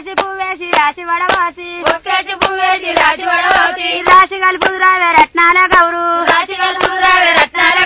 ఒక్కేసి పువ్వేసి రాసి వడవాసి ఒక్కేసి పువ్వేసి రాసి వడవాసి రాసి కలుపు రావే రత్నాల గౌరు రాసి కలుపురావే రత్నాల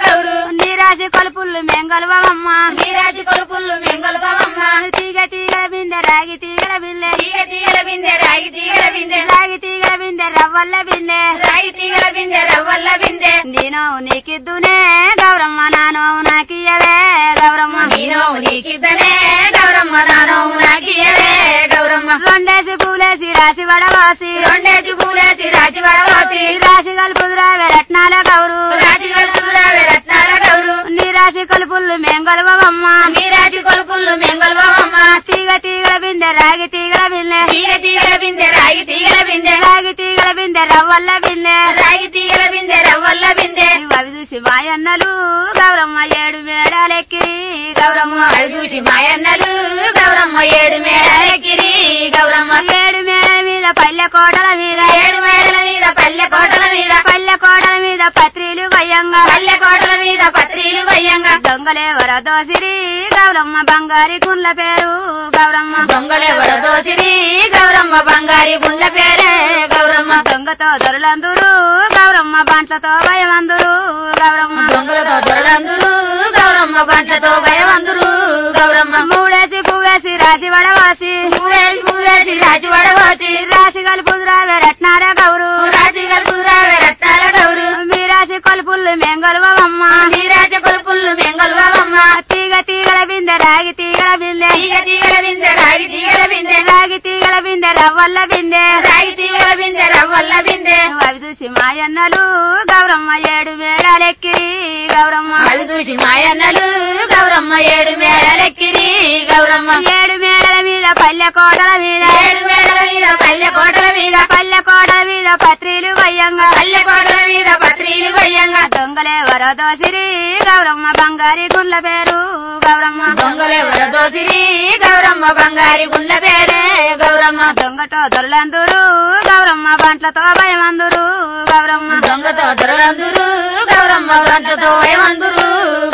గౌరు నీ రాసి కొలుపులు మెంగలువమ్మ నీరాజి కొలుపుళ్ళు మెంగొల్పమమ్మ తీగ తీగల బిందె రాగి తీగల బిల్లె తీగ తీగల బిందె రాగి తీగల బిందె. రాగి తీగల బిందె రవ్వల్ల బిల్లె రాగి తీగల బిందె రవ్వల్ల బిందె. నేను నీకిద్దునే గౌరమ్మ నానో నాకియవే గౌరమ్మ. నేను నీకిద్దనే గౌరమ్మ నాను నాకియవే గౌరమ్మ. రెండేసి పూలేసి రాసి వడవాసి. రెండేసి పూలేసి రాసి వడవాసి. రాసి రావే రత్నాల గౌరు కలుపులు మెంగలువమ్మ నీరాజి కొలుపుళ్ళు మెంగొల్పమమ్మ తీగ తీగల బిందె రాగి తీగల బిల్లె తీగ తీగల బిందె రాగి తీగల బిందె. రాగి తీగల బిందె రవ్వల్ల బిల్లె రాగి తీగల బిందె రవ్వల్ల బిందె. అవి చూసి మాయన్నలు గౌరమ్మ ఏడు మేడాలెక్కి గౌరమ్మ అవి చూసి మాయన్నలు గౌరమ్మ ఏడు మేడలెక్కిరి. గౌరమ్మ ఏడు మేడల మీద పల్లె కోటల మీద. ఏడు మేడల మీద పల్లె కోటల మీద. పల్లె కోటల మీద పత్రిలు వయ్యంగా మీద పత్రిలు వయ్యంగా. దొంగలేవర దోసిరి గౌరమ్మ బంగారి కుండ్ల పేరు గౌరమ్మ. దొంగలెవర దోసిరి గౌరమ్మ బంగారి గుండె పేరే గౌరమ్మ. దొంగతో దొరలందురు గౌరమ్మ బంట్లతో భయమందురు గౌరమ్మ. దొంగలతో దొరలందురు గౌరమ్మ బంట్లతో భయమందురు గౌరమ్మ. మూడేసి పువ్వేసి రాసి వడవాసి. పువ్వేసి పువ్వేసి రాసి వడవాసి. రాసి కలుపు రావే రత్నాల గౌరు. మెంగలువమ్మ నీరాజ కొలుపుళ్ళు మెంగొల్వమ్మ తీగ తీగల బిందె రాగి తీగల బిందె. తీగ తీగల బిందె రాగి తీగల బిందె. రాగి తీగల బిందె రవ్వల్ల బిందె. రాగి తీగల బిందె రవ్వల్ల బిందె. అవి చూసి మాయన్నలు గౌరమ్మ ఏడు మేడాలెక్కి గౌరమ్మ. అవి చూసి మాయన్నలు గౌరమ్మ ఏడు మేడలెక్కిరి గౌరమ్మ. ఏడు మేడల మీద పల్లె కోటల మీద. ఏడు మేడల మీద పల్లె కోటల మీద. పల్లె కోటల మీద పత్రిలు వయ్యంగా. పల్లె కోటల కొయ్యంగా దొంగలే వరదోసిరి గౌరమ్మ బంగారి గుండ్ల పేరు. గౌరమ్మ దొంగలెవర దోసిరి గౌరమ్మ బంగారి గుండ్ల పేరే. గౌరమ్మ దొంగటో దొరలందురు గౌరమ్మ బంట్లతో భయమందురు. గౌరమ్మ దొంగతో దొరలందురు గౌరమ్మ గంటతో భయమందురు.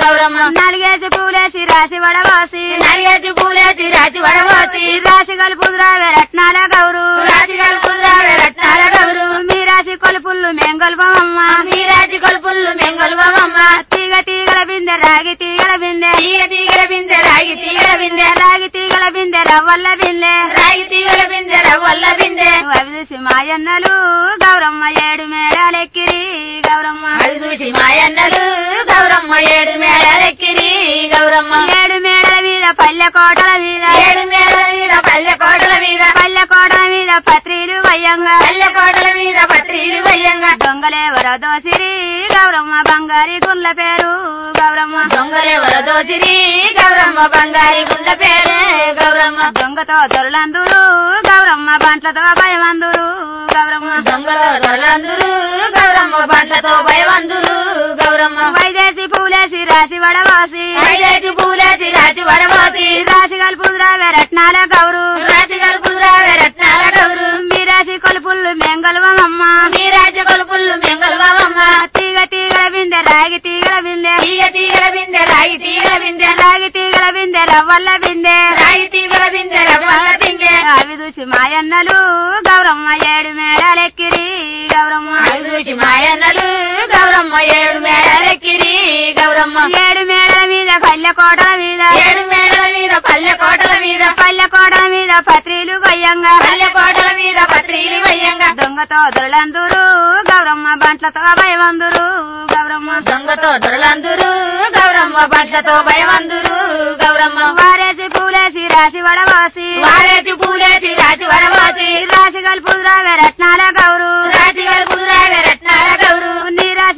గౌరమ్మ నాలుగేసి పూలేసి రాసి వడవాసి. నరిగేసి పూలేసి రాసి వడవాసి. రాసి కలుపు రావే రత్నాల గౌరు. రాసి కలుపురావే రత్నాల గౌరు. మీ రాసి కొలుపులు మెంగొల్పమ్మ మీరాజి బిందె రాగి తీగల బిందె. తీగ తీగల బిందె రాగి తీగల బిందె. రాగి తీగల బిందె రవ్వల్ల బిందె. రాగి తీగల బిందె రవ్వల్ల బిందె. అవి చూసి మాయన్నలు గౌరమ్మ ఏడు మేడాలెక్కిరి గౌరమ్మ. అవి చూసి మాయన్నలు గౌరమ్మ ఏడు మేడలెక్కిరి గౌరమ్మ. ఏడు మేడల మీద పల్లె కోటల మీద. ఏడు మేడల మీద పల్లె కోటల మీద. మీద పత్రిలు వయ్యంగా. పల్లె కోటల మీద పత్రిలు వయ్యంగా. దొంగలే వరదోసిరి గౌరమ్మ బంగారి గుండ్ల పేరు గౌరమ్మ. దొంగలెవర దోచిరి గౌరమ్మ బంగారి గుండె పేరే గౌరమ్మ. దొంగతో దొరలందురు గౌరమ్మ బంట్లతో భయమందురు గౌరమ్మ. దొంగల దొరలందురు గౌరమ్మ బండ్లతో భయవందురు గౌరమ్మ. వైదేసి పూలేసి రాసి వడవాసి. ఐదేసి పూలేసి రాసి వడబోసి రాసి కలుపు రావే రత్నాల గౌరు. కొలుపులు మెంగలువమ్మ మీరాజ కొలుపుళ్ళు మెంగల్వమ్మ తీగ తీగల బిందె రాగి తీగల బిందె. తీగ తీగల బిందె రాగి తీగల బిందె. రాగి తీగల బిందె రవ్వల్ల బిందె. రాగి తీగల బిందె రవ్వల బిందె. అవి చూసి మాయన్నలు గౌరమ్మ ఏడు మేడాలెక్కిరి గౌరమ్మ. అవి చూసి మాయన్నలు గౌరమ్మ ఏడు మేడలెక్కిరి గౌరమ్మ. ఏడు మేడల మీద పల్లె కోటల మీద. ఏడు మేడల మీద పల్లె కోటల మీద. పల్లె కోటల మీద పత్రిలు కొయ్యంగా పల్లె కోటల మీద వయ్యంగా దొంగతో దొరలందురు గౌరమ్మ బంట్లతో భయమందురు గౌరమ్మ దొంగతో దొరలందురు గౌరమ్మ బండ్లతో భయవందురు గౌరమ్మ వారేసి పూలేసి రాసి వడవాసి వారేసి పూలేసి రాసి వడవాసి. రాసి కలుపు రత్నాల గౌరు.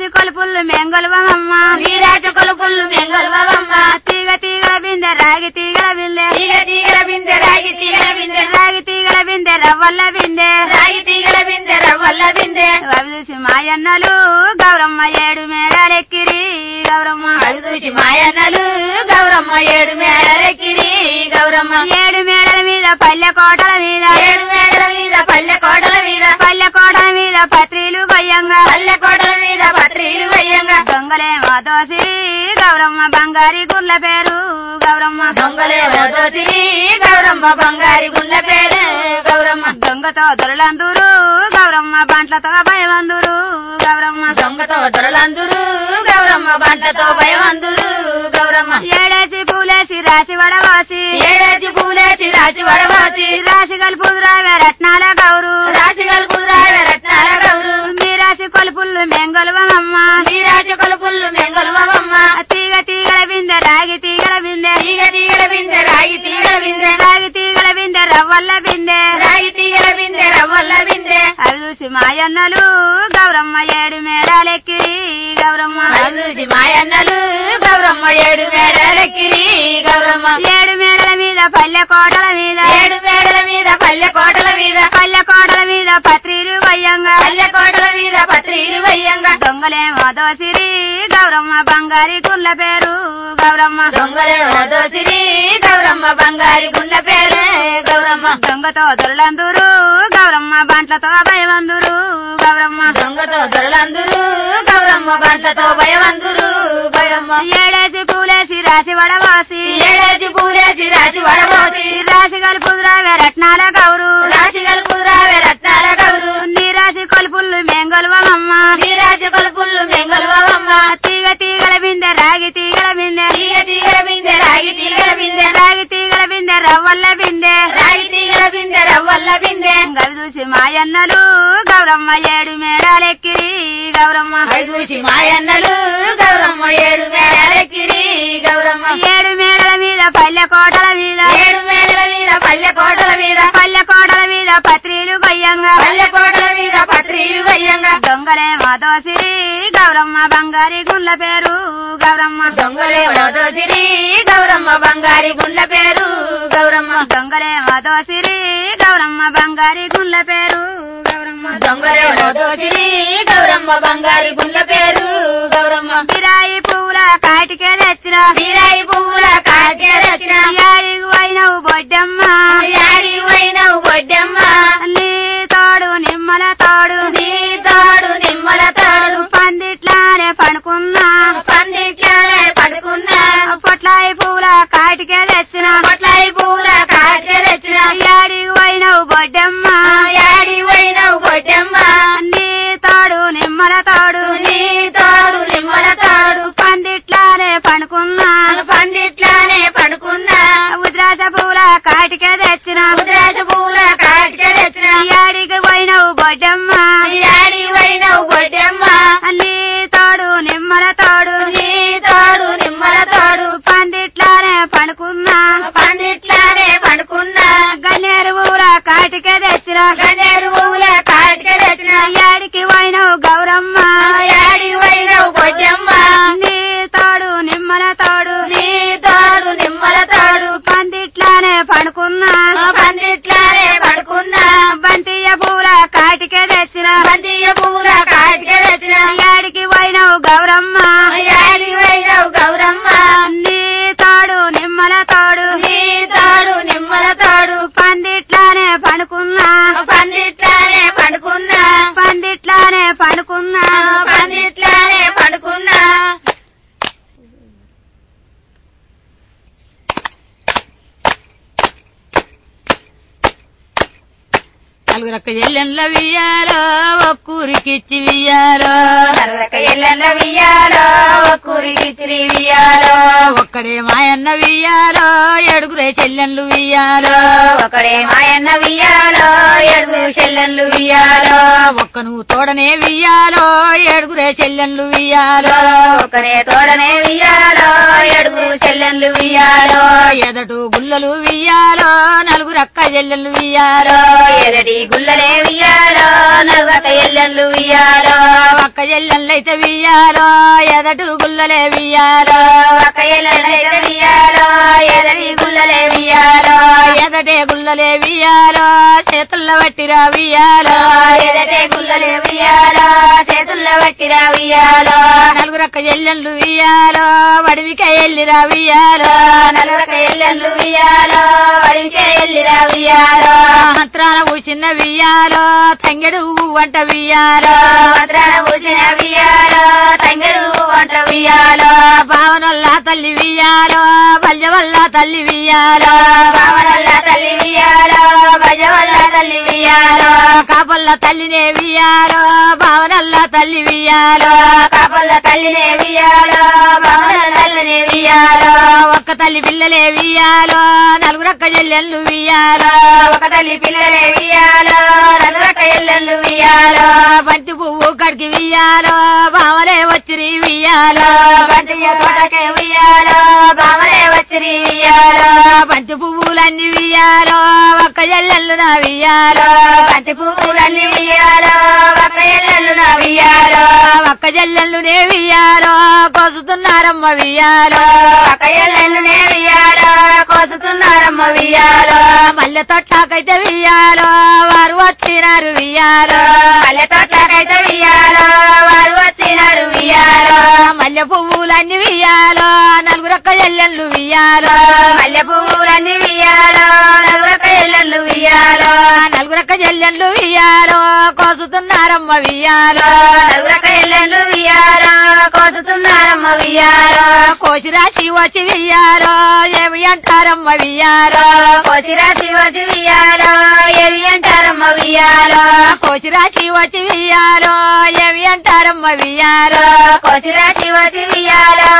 రాసి కొలుపులు మెంగలువమ్మ నీరాజ కొలుపుళ్ళు మెంగల్వమ్మ తీగ తీగల బిందె రాగి తీగల బిందె. తీగ తీగల బిందె రాగి తీగల బిందె. రాగి తీగల బిందె రవ్వల్ల బిందె. రాగి తీగల బిందె రవ్వల్ల బిందె. అవి చూసి మాయన్నలు గౌరమ్మ ఏడు మేడాలెక్కిరి గౌరమ్మ. అవి చూసి మాయన్నలు గౌరమ్మ ఏడు మేడలెక్కిరి గౌరమ్మ. ఏడు మేడల మీద పల్లె కోటల మీద. ఏడు మేడల పత్రిలు కొయ్యంగా పల్లె కోటల మీద పత్రిలు వయ్యంగా. దొంగలేమో దోసి గౌరమ్మ బంగారి గుర్ల పేరు. గౌరమ్మ దొంగలే దోసిరి గౌరమ్మ బంగారి గుండ్ల పేరు. గౌరమ్మ దొంగతో దొరలందూరు. గౌరమ్మ బంట్లతో భయవందురు. గౌరమ్మ దొంగతో దొరలందురు. గౌరమ్మ బంటతో భయవందురు. గౌరమ్మ ఏడేసి పూలేసి రాసి వడవాసి. ఏడాది పూలేసి రాసి వడవాసి. రాసి కలుపుదురావే రత్నాల గౌరు. రాసి మీ కొలుపుల్లు మెంగలువమ్మ మీ రాజు కొలుపుల్లు మెంగలుమమ్మ తీగ తీగల బిందె రాగి తీగల బిందె తీగ తీగల బిందె రాగి తీగల బిందె రాగి తీగల బిందె రవ్వల్ల బిందె రాగి తీగల బిందె రవ్వల్ల బిందె అవి చూసి మాయన్నలు గౌరమ్మ ఏడు మేడాలెక్కి గౌరమ్మ. అది చూసి మాయన్నలు గౌరమ్మ ఏడు మేడలెక్కిరి గౌరమ్మ. ఏడు మీద పల్లె కోటల మీద. ఏడు మేడల మీద పల్లె కోటల మీద. పల్లె కోటల మీద పత్రిలు వయ్యంగా. పల్లె కోటల మీద పత్రిలు వయ్యంగా. దొంగలేమో దోసిరి గౌరమ్మ బంగారి గుళ్ళ పేరు. గౌరమ్మ. దొంగలే దోసిరి గౌరమ్మ బంగారి గుండె పేరు గౌరమ్మ. దొంగతో దొరలందూరు గౌరమ్మ బంట్లతో భయవందురు గౌరమ్మ. దొంగతో దొరలందురు గౌరమ్మ బంటతో భయవందురు భయమ్మ ఏడేసి ఏడాది రాసి వడబోసి రాసి కలుపుదురావే రత్నాల గౌరు రాసి కలుపురావే రత్నాల గౌరు నీ రాసి కొలుపుల్లు మెంగలువమ్మ నీరాజు కొలుపుల్లు మెంగలువమ్మ తీగ తీగల బిందె రాగి తీగల బిందె. తీగ తీగల బిందె రాగి తీగల బిందె. రాగి తీగల బిందె రవ్వల్ల బిందె. రాగి తీగల బిందె రవ్వల్ల బిందె. గవి చూసి మాయన్నలు గౌరమ్మ ఏడు మేడాలెక్కి గౌరమ్మ. అవి చూసి మాయన్నలు గౌరమ్మ ఏడు మేడలెక్కిరి గౌరమ్మ. ఏడు మేడల మీద పల్లె కోటల మీద. ఏడు మేడల మీద పల్లె కోటల మీద. పల్లె కోటల మీద పత్రిలు గొయ్యంగా. పల్లె కోటల మీద పత్రిలు వయ్యంగా దొంగలేమో దోసిరి గౌరమ్మ బంగారి గుళ్ళ పేరు. గౌరమ్మ దొంగలే దోసిరి గౌరమ్మ బంగారి గుండ్ల పేరు. గౌరమ్మ దొంగలేమో దోసిరి గౌరమ్మ బంగారి గుండ్ల పేరు. గౌరమ్మ దొంగలే దోసిరి గౌరమ్మ బంగారి గుండ్ల పేరు. గౌరమ్మ బిరాయి పువ్వుల కాటికే తెచ్చిన. బిరాయి పువ్వుల కాటికే రచన యాడికి పోయినవు బొడ్డమ్మ. యాడి పోయినవు బొడ్డమ్మ. నీ తోడు నిమ్మల తోడు. నీ తోడు నిమ్మల తోడు. పందిట్లానే పడుకున్నా పందిట్లనే పడుకున్నా పొట్లాయి పువ్వుల కాటికే తెచ్చిన. పొట్లాయి పువ్వుల కాకిన రచన యాడికి పోయినవు బొడ్డమ్మ. యాడి పోయినవు బొడ్డమ్మ. నీ తోడు నిమ్మల తోడు. నీ తాడు నిమ్మల తాడు. పందిట్లానే పడుకున్నా పందిట్లనే పడుకున్నా ఉద్రాస పువ్వుల కాటికే పండుకున్నా పందిట్లనే navillada. ఒక్కూరికి తిరిగియాలో ఒక్కడే మాయన్న వియ్యాలో ఏడుగురే చెల్లెన్లు వియ్యాలో. ఒకడే మాయన్న వియ్యాలో ఏడుగురు చెల్లెళ్ళు వియ్యాలో. ఒక్క నువ్వు తోడనే వియ్యాలో ఏడుగురే చెల్లెన్లు వియ్యాలో. ఒకనే తోడనే వియ్యాలో ఏడుగురు చెల్లెళ్ళు వియ్యాలో. ఎదటు గుల్లలు వియ్యాలో నలుగురక్క చెల్లెన్లు వియ్యాలో. ఎదటి గుల్లలే వియ్యాలో నర్వక ఎల్లెళ్ళు వియ్యాలో. ఒక్క చెల్లెన్లైతే వియ్యాలో ఎదటు ఎదటి గుల్లలే వియ్యాలో ఎదటే గుల్లలే వియ్యాలో చేతుల్లో పట్టిరా వియ్యాలో ఎదటే గుల్లలే ఉయ్యాలో చేతుల్లో పట్టిరా ఉయ్యాలో నలుగురక్క ఎల్లెళ్ళు వియ్యాలో వడివిక ఎల్లిరా వియ్యాలో నలుగురక ఎల్లెళ్ళు ఉయ్యాలో అడివికే ఎల్లిరా ఉయ్యాలో మంత్రాల ఊచిన వియ్యాలో తంగెడు వంట వియ్యాలో భద్రాన పూసిన ఉయ్యాలో తంగడు వంట ఉయ్యాలో భావనల్ల తల్లి వియ్యాలో వల్ల తల్లి వియ్యాలో భావనల్ల తల్లి భజవల్ల తల్లి ఉయ్యాలో కాపల్ల తల్లినే వియ్యాలో భావనల్ల తల్లి వియ్యాలో కాపల్ల తల్లినే ఉయ్యాలో భావనల్ల తల్లినే ఉయ్యాలో ఒక్క తల్లి పిల్లలే వియ్యాలో నలుగురక్క చెల్లెళ్ళు వియ్యాలో ఒక తల్లి పిల్లలే ఉయ్యాలో నలుగురక ఎల్లెళ్ళు ఉయ్యాలో బంతి పువ్వు కడికి వియ్యాలో భావలే వచ్చిరి వియ్యాలో బంతి తోటకే ఉయ్యాలో బామలే వచ్చిరి ఉయ్యాలో బంతి పువ్వులన్నీ వియ్యాలో ఒక్క చెల్లెళ్ళు నా వియ్యాలో. బంతి పువ్వులన్నీ ఉయ్యాలో ఒక ఎల్లెళ్ళు నా ఉయ్యాలో ఒక్క చెల్లెళ్ళు నే వియ్యాలో కోసుతున్నారమ్మ వియ్యాలో. ఒక ఎల్లెళ్ళు నే ఉయ్యాలో కోసుతున్నారమ్మ ఉయ్యాలో మల్లె తొట్టాకైతే వియ్యాలో వారు వచ్చినారు వియ్యాలో. మల్లె తోటకైతే ఉయ్యాలో వారు వచ్చినారు ఉయ్యాలో మల్లె పువ్వులన్నీ వియ్యాలో నలుగురొక్క చెల్లెళ్ళు వియ్యాలో. మల్లె పువ్వులన్నీ ఉయ్యాలో వియ్యాలో. నలుగురక్క ఉయ్యాలో నలుగురొక్క వియ్యాలో. కోసుతున్నారమ్మ వియ్యాలో. నలుగురక ఎల్లెళ్ళు కోసుతున్నారమ్మ ఉయ్యాలో కోసిరాశి వచ్చి వియ్యాలో ఏమి అంటారమ్మ వియ్యాలో కోసిరా శివసి వియ్యాలో ఏమి అంటారమ్మ వియ్యాలో కోసిరాశి వచ్చి వియ్యాలో ఏమి అంటారమ్మ వియ్యాలో కోసిరా శివసి వియ్యాలో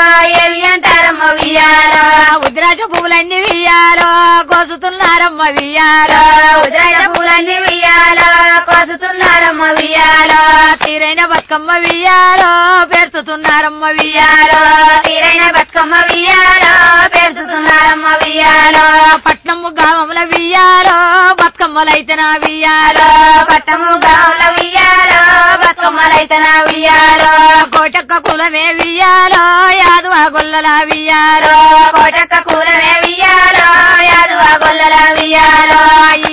ఏమి అంటారమ్మ వియ్యాలో ఉద్రాజ పువ్వులన్నీ వియ్యాలో కోసుతున్నారమ్మ వియ్యాలో ఉదయ పూలన్నీ వియ్యాలో కోసుతున్నారమ్మ వియ్యాలో తీరైన బతుకమ్మ వియ్యాలో పేర్చుతున్నారమ్మ వియ్యాలో తీరైన బతుకమ్మ వియ్యాలో పేర్చుతున్నారమ్మ వియ్యాలో పట్నము గామముల వియ్యాలో బతుకమ్మలైతే నా వియ్యాలో పట్టము గావుల వియ్యాలో నా వియ్యాలో కోటక్క కులమే వియ్యాలో యాదువ గొల్లల వియ్యాలో కోటక్క కులమే వియ్యాలో యాదువ గొల్లల వియ్యాలో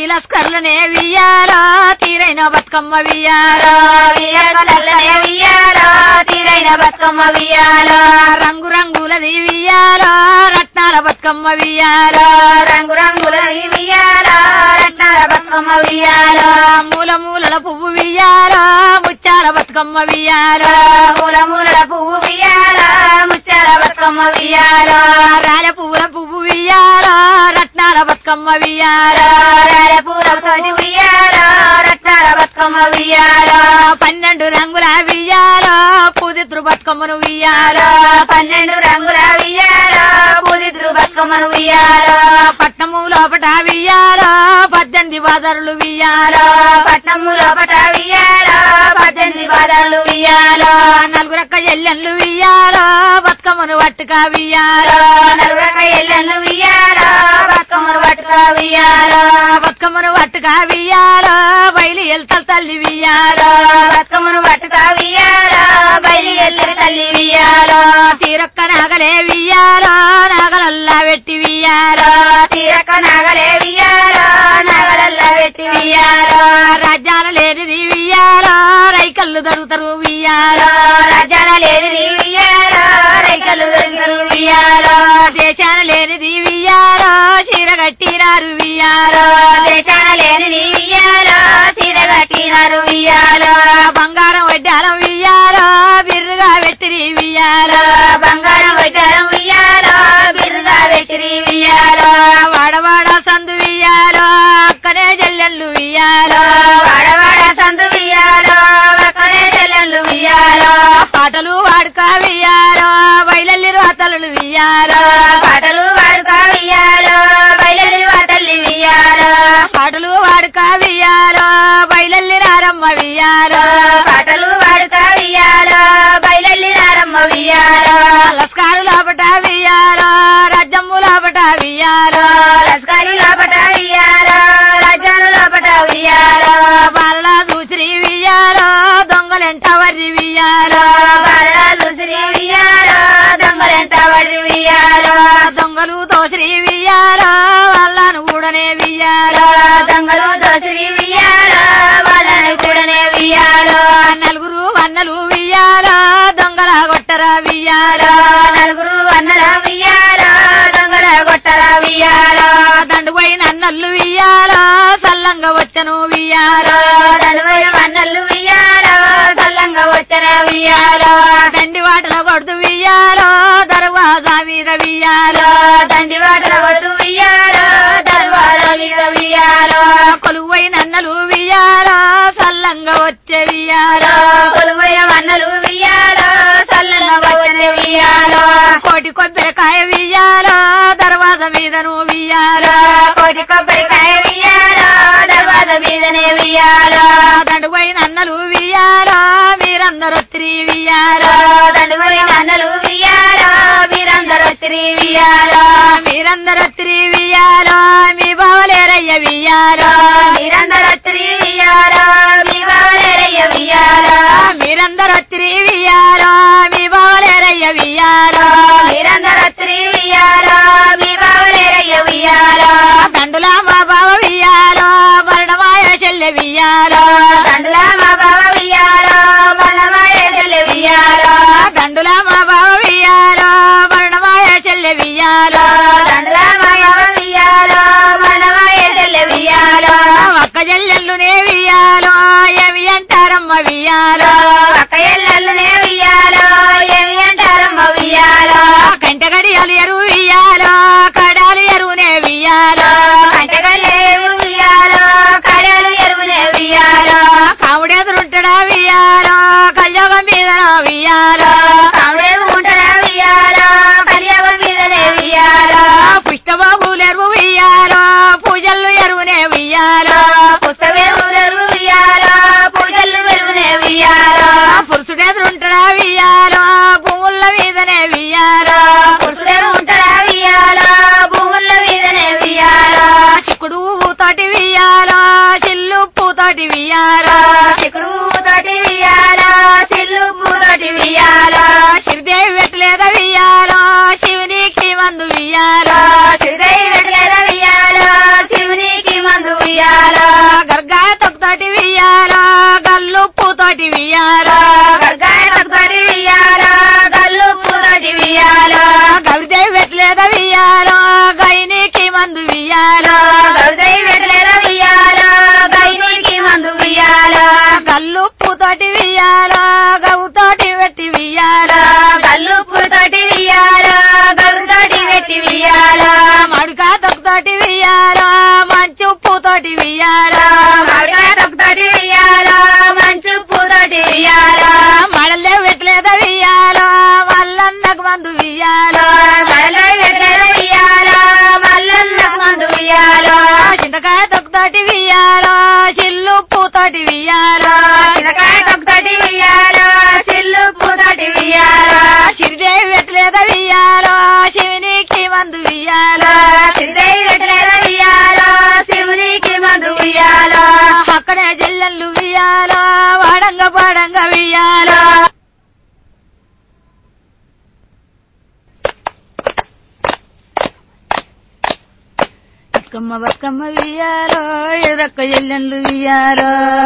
లస్కర్లనే వియ్యాలో? తీరైన బతుకమ్మ వియ్యారా వియ్యాలనే వియ్యాలో? తీరైన బతుకమ్మ వియ్యాలో? రంగు రంగులది వియ్యాలో? రత్నాల బతుకమ్మ వియ్యాలో? రంగు రంగుల వియ్యాలో? రత్నాల బతుకమ్మ వియ్యాలో? మూల మూలల పువ్వు వియ్యాలో? ముత్యాల బతుకమ్మ వియ్యారా మూల మూలల పువ్వు వియ్యాలో? ముచ్చాల బతుకమ్మ వియ్యారా రాల పువ్వుల పువ్వు వియ్యాలో? బతుకమ్మ వియ్యాలో పూలతోటి వియ్యాలో రత్నాల బతుకమ్మ వియ్యాలో పన్నెండు రంగుల వియ్యాలో? పూదిత్రు బతుకమ్మను వియ్యాలో? పన్నెండు రంగుల వియ్యాలో? బతుకమ్మను వియ్యాలో? పట్నము లోపట వియ్యాలో? పద్దెనిమిది బాదరులు వియ్యాలో? పట్నము లోపట వియ్యాలో? పద్దెనిమిది బాధలు వియ్యాలో? నలుగురక్క ఎల్లెళ్ళు వియ్యాలో? బతుకమ్మను పట్టుక వియ్యాలో? నలుగురక ఎల్లెన్ను వియ్యాలో? బతుకమ్మను పట్టుక వియ్యాలో? బతుకమ్మను పట్టుక వియ్యాలో బయలు ఎల్తల తల్లి వియ్యాలో. బతుకమ్మను పట్టుక వియ్యాలో బయలు ఎల్లె తల్లి వియ్యాలో. తీరొక్క నాగలే వియ్యాలో నాగలల్లా పెట్టి వియ్యాలో. తీరక నాగలే వియ్యాలో నాగలల్లా పెట్టి వియ్యాలో. రాజ్యాల లేనిది వియ్యాలో రైకల్లు దొరుకుతారు వియ్యాలో. రాజ్యాల లేనిది వియ్యాలో రైకలు వియ్యాలో దేశాన లేనిది వియ్యాలో చీర కట్టినారు వియ్యాలో దేశాన లేనిది వియ్యాలో చీర కట్టినారు వియ్యాలో బంగారం వడ్డాలం వియ్యాలో బిర్రుగా పెట్టిరి వియ్యాలో బంగారం వైకారం కూడానే వియ్యాలో దొంగలు దోసిరి వియ్యాలో వాళ్ళని కూడానే వియ్యాలో. నలుగురు వన్నలు వియ్యాలో దొంగల గొట్టరా వియ్యాలో. నలుగురు వన్నల వియ్యాలో దొంగల గొట్టల వియ్యాలో. దండు పోయిన అన్నల్లు వియ్యాలో సల్లంగా వచ్చను వియ్యాలో. వియ్యాలో దండి వాటలో కొడుతు వియ్యాలో దర్వాజా మీద వియ్యాలో దండి వాటలో కొడుతూ వియ్యాలో దర్వాజా మీద వియ్యాలో కొలువు అన్నలు వియ్యాలో సల్లంగా వచ్చే వియ్యాలో కొలువయ్య వన్నలు వియ్యాలో సల్లంగా వచ్చే వియ్యాలో కోటి కొబ్బరికాయ వియ్యాలో దర్వాజ మీద నువ్వు వియ్యాలో కోటి కొబ్బరికాయ వియ్యాలో దర్వాజ మీదనే వియ్యాలో దండు పోయిన అన్నలు వియ్యాలో మీరందరూ వియ్యాలో దండుమని వన్నలు వియ్యాలో మీరందరూ వియ్యాలో మీరందరూ వియ్యాలో మీ బావలేరయ్య వియ్యాలో మీరందరూ తిరిగి వియ్యాలో మీ బావలేరయ్య వియ్యాలో మీరందరూ తిరిగి వియ్యాలో మీ బావలేరయ్య వియ్యాలో మీరందరూ తిరిగి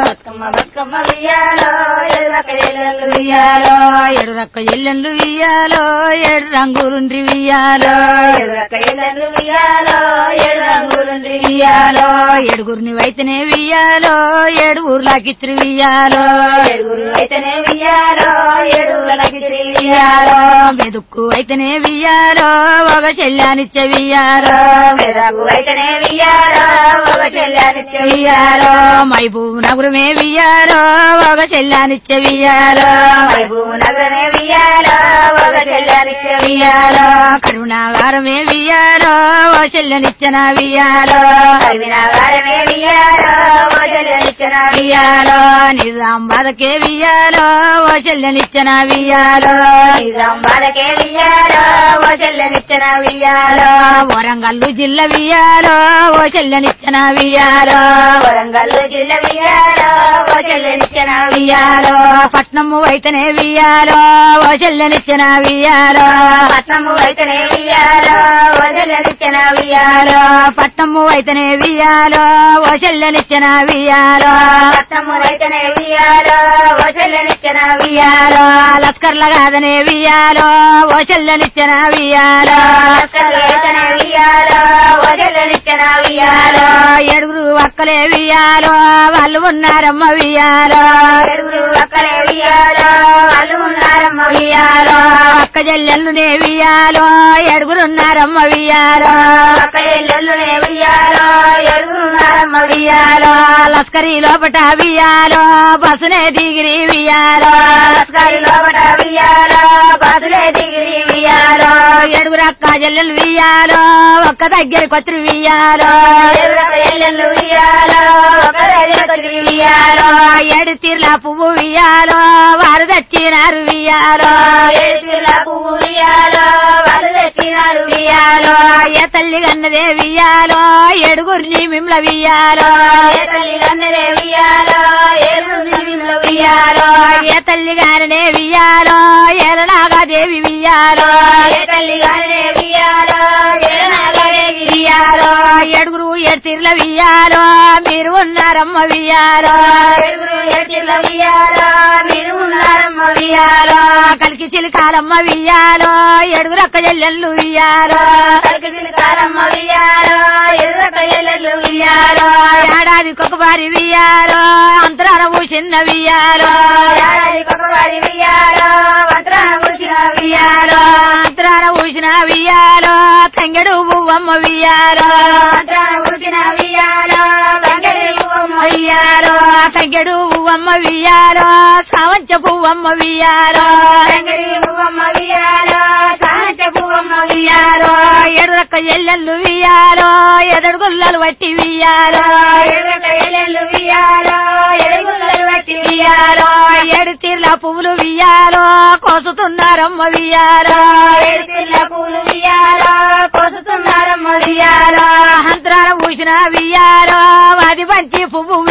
బతుకమ్మ బతుకమ్మ వియ్యాలో ఎదురక ఎల్లెల్లు వియ్యాలో ఎడురక్క జిల్లెళ్ళు వియ్యాలో ఏడు రంగులుండ్రి వియ్యాలో. ఎల్లెల్లు వియ్యాలో ఏడు రంగులుండి వియ్యాలో. ఏడుగురిని వైతనే వియ్యాలో ఏడు ఊర్లాకిత్రి వియ్యాలో. ఏడుగురు అయితేనే వియ్యాలో ఏడుగులకి వియ్యాలో. మెదుక్కు అయితేనే వియ్యాలో ఒక శల్యానిచ్చే వియ్యాలో. మెదకు అయితేనే వియ్యాలో ఒక చెల్లానిచ్చే వియ్యాలో. మైబూ నగరమే వియ్యాలో ఒక శల్యానిచ్చే వియ్యాలో? వైభూ నగరమే వియ్యాలో? ఒక చెల్లానిచ్చే వియ్యాలో? కరుణాగారమే వియ్యాలో? ఒక శల్యనిచ్చిన వియ్యాలో? కవినాగారమే వియ్యాలో? ఒక చెల్లానిచ్చిన వియ్యాలో? నిజాం బాధకే వియ్యాలో ఒక శల్యనిచ్చిన వియ్యాలో? నిజాం బాధకే వియ్యాలో ఓ చెల్లెనిచ్చ చెల్లెనిచ్చిన వియ్యాలో? వరంగల్లు జిల్లా వియ్యాలో? ఓ చెల్లెనిచ్చిన వియ్యాలో? వరంగల్లు జిల్లా వియ్యాలో? ఓ చెల్లెనిచ్చిన వియ్యాలో? పట్నము అయితేనే వియ్యాలో ఓ చెల్లెనిచ్చిన వియ్యాలో. పట్నము అయితేనే వియ్యాలో ఓ చెల్లెనిచ్చిన వియ్యాలో. పట్నము అయితేనే వియ్యాలో ఓ చెల్లెనిచ్చిన వియ్యాలో. పట్నము అయితేనే వియ్యాలో ఓ చెల్లెనిచ్చిన వియ్యాలో. లస్కర్ల కాదనే వియ్యాలో ఓ చెల్లెనిచ్చిన వియ్యాలో. అయితేనే వియ్యాలో ఓ చెల్లెనిచ్చిన వియ్యాలో. ఏడుగురు అక్కలే వియ్యాలో వాళ్ళు ఉన్నారమ్మ వియ్యాలో. ఏడుగురు అక్కలే వియ్యాలో వాళ్ళు ఉన్నారమ్మ వియ్యాలో అక్క చెల్లెళ్ళునే వియ్యాలో ఏడుగురున్నారమ్మ వియ్యాలో. అక్క ఎల్లునే వియ్యాలో ఏడుగురు ఉన్నారమ్మ వియ్యాలో. లస్కరీ లోపట వియ్యాలో బస్సునే దిగిరి వియ్యాలో. లస్కరి లోపట వియ్యాలో బస్సులే దిగిరి వియ్యాలో. ఏడుగురు అక్క చెల్లెలు వియ్యాలో ఒక్క దగ్గరికి వచ్చి వియ్యాలో. ఏడుగురు ఎల్లెళ్ళు వియ్యాలో ఒక దగ్గర కొద్ది వియ్యాలో. ఏడు తీర్ల పువ్వు వియ్యాలో వారు తెచ్చినారు వియ్యాలో. ఏడు తీర్ల పువ్వు వియ్యాలో వాళ్ళు ఏ తల్లి కన్నదే వియ్యాలో ఏడుగురిని మిమ్ల వియ్యాలో ఏ తల్లి కన్నదే వియ్యాలో ఏడుగురు నిమిషంలో వియ్యాలో ఏ తల్లి గారినే వియ్యాలో ఏలనాగా దేవి వియ్యాలో ఏ తల్లి గారినే తీర్ల వియ్యాలో మీరు ఉన్నారమ్మ వియ్యాలో. ఏడుగురు వియ్యాలో మీరు ఉన్నారమ్మ వియ్యాలో. కలికి చిలికాలమ్మ వియ్యాలో ఏడుగురు అక్క చెల్లెళ్ళు వియ్యాలో. కలిసి కారమ్మ వియ్యాలో ఎదురక ఎల్లెళ్ళు వియ్యాలో. ఏడాదికొక వారి వియ్యాలో అంతరాన ఊసిన వియ్యాలో. ఏడాదికి ఒక వారి వియ్యాలో వంతరాన కూర్చిన వియ్యాలో. అంతరాన ఊసిన వియ్యాలో తంగెడు పువ్వమ్మ వియ్యాలో. పువ్వమ్మ వియ్యాలో? సావంచ పువ్వమ్మ తంగలి పువ్వమ్మ సానచ పువ్వమ్మ వియ్యాలో? ఏడు రక్క ఎల్లెళ్ళు వియ్యాలో? ఎదడు గుల్లలు వట్టి వియ్యాలో? ఎదురక ఎల్లెళ్ళు వియ్యాలో? ఎడుగులు బట్టి వియ్యాలో? ఏడు తీర్ల పువ్వులు వియ్యాలో? కోసుతున్నారమ్మ వియ్యాలో? ఏడు పిల్ల పూలు వియ్యాలో? కోసుతున్నారమ్మ వియ్యాలో? అంతరాన ఊసిన వియ్యాలో? అది పంచి పువ్వు